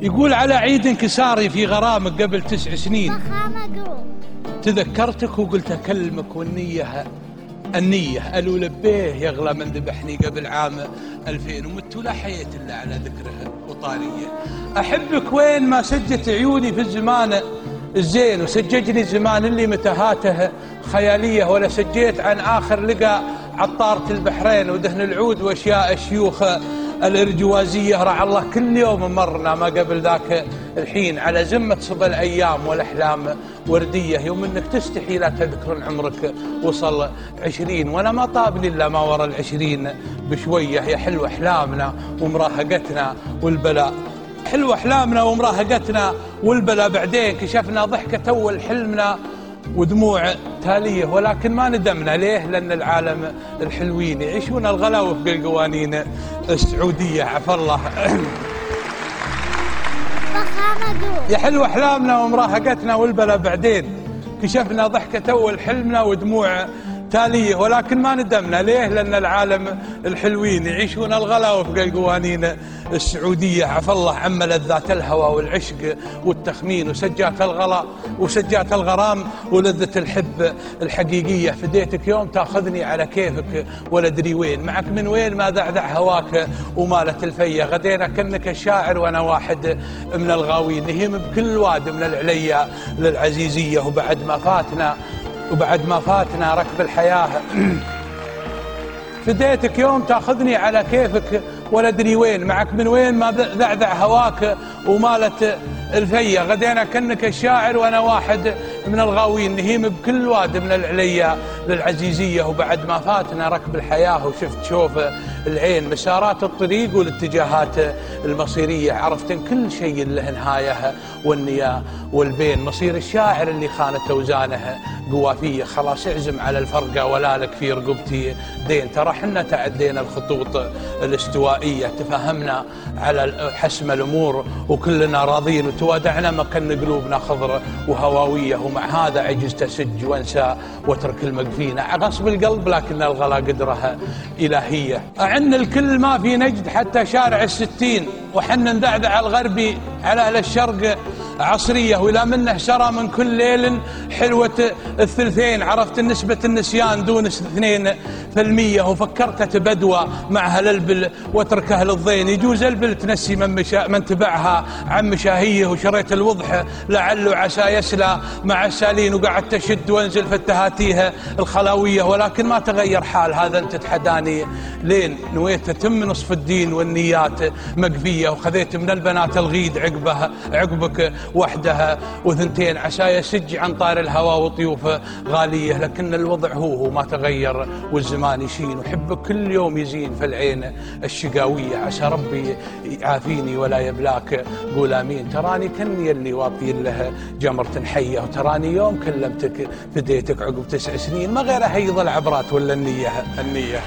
يقول على عيد انكساري في غرامك قبل تسع سنين. تذكرتك وقلت أكلمك والنية النية قالوا لبيه يغلى من ذبحني قبل عام 2000 ومت ولا حييت إلا على ذكره وطاريه. أحبك وين ما سجت عيوني في الزمان الزين وسججني الزمان اللي متاهاته خيالية ولا سجيت عن آخر لقى عطارة البحرين ودهن العود وأشياء الشيوخ الإرجوازية. رعى الله كل يوم مرنا ما قبل ذاك الحين على زمة صبا الأيام والأحلام وردية. يوم أنك تستحي لا تذكر عمرك وصل عشرين وأنا ما طابني إلا ما ورا العشرين بشوية. يا حلوة أحلامنا ومراهقتنا والبلاء. حلوة أحلامنا ومراهقتنا والبلاء بعدين كشفنا ضحكة أول حلمنا ودموع تالية ولكن ما ندمنا. ليه؟ لأن العالم الحلوين يعيشون الغلا وفق القوانين السعودية. عفى الله. يا حلو أحلامنا ومراهقتنا والبلا بعدين. كشفنا ضحكة أول حلمنا ودموع تالية ولكن ما ندمنا. ليه؟ لأن العالم الحلوين يعيشون الغلا وفق القوانين السعودية. عفى الله عم لذات الهوى والعشق والتخمين وسجات الغلا وسجات الغرام ولذة الحب الحقيقية. فديتك يوم تأخذني على كيفك ولا أدري وين. معك من وين؟ ما ذعذع هواك ومالت الفية غدينا كنك الشاعر وأنا واحد من الغاوين. نهيم بكل واد من العليا للعزيزية. وبعد ما فاتنا وبعد ما فاتنا ركب الحياة. فديتك يوم تاخذني على كيفك ولا أدري وين. معك من وين ما ذعذع هواك ومالت الفية. غدينا كنك الشاعر وأنا واحد من الغاوين. نهيم بكل واد من العليا للعزيزية. وبعد ما فاتنا ركب الحياة وشفت شوف العين مسارات الطريق والاتجاهات المصيرية. عرفت إن كل شيء له نهاية والنية والبين. مصير الشاعر اللي خانت أوزانه قوافية. خلاص اعزم على الفرقة ولا لك في رقبتي. دين ترى حنا تعدينا الخطوط الاستوائية. تفهمنا على حسم الأمور وكلنا راضين. وتوادعنا مكن قلوبنا خضر وهواوية. ومع هذا عجزت أسج وانسى واترك المقفين غصب القلب لكن الغلا قدرها إلهية. أعن الكل ما في نجد حتى شارع الستين وحن نذعذع الغربي على أهل الشرق. عصرية ولا منه سرى من كل ليل حلوة الثلثين. عرفت نسبة النسيان دون اثنين في المية وفكرت تبدوى مع أهل البل واترك أهل الضين. يجوز البل تنسي من, مشا من تبعها. عن مشاهيه وشريت الوضح لعله عسى يسلى مع السالين وقعدت تشد وأنزل في التهاتيه الخلاوية. ولكن ما تغير حال هذا أنت تحداني. لين نويت تتم نصف الدين والنيات مقفية وخذيت من البنات الغيد عقبها عقبك. وحدها وثنتين عسى يسج عن طار الهوى وطيوف غالية لكن الوضع هو هو ما تغير والزمان يشين. وحبك كل يوم يزين في العين الشقاوية. عسى ربي يعافيني ولا يبلاك. قول آمين. تراني كني اللي واطين له جمرة حية. وتراني يوم كلمتك فديتك عقب تسع سنين. ما غير هيض العبرات ولا النية. النية.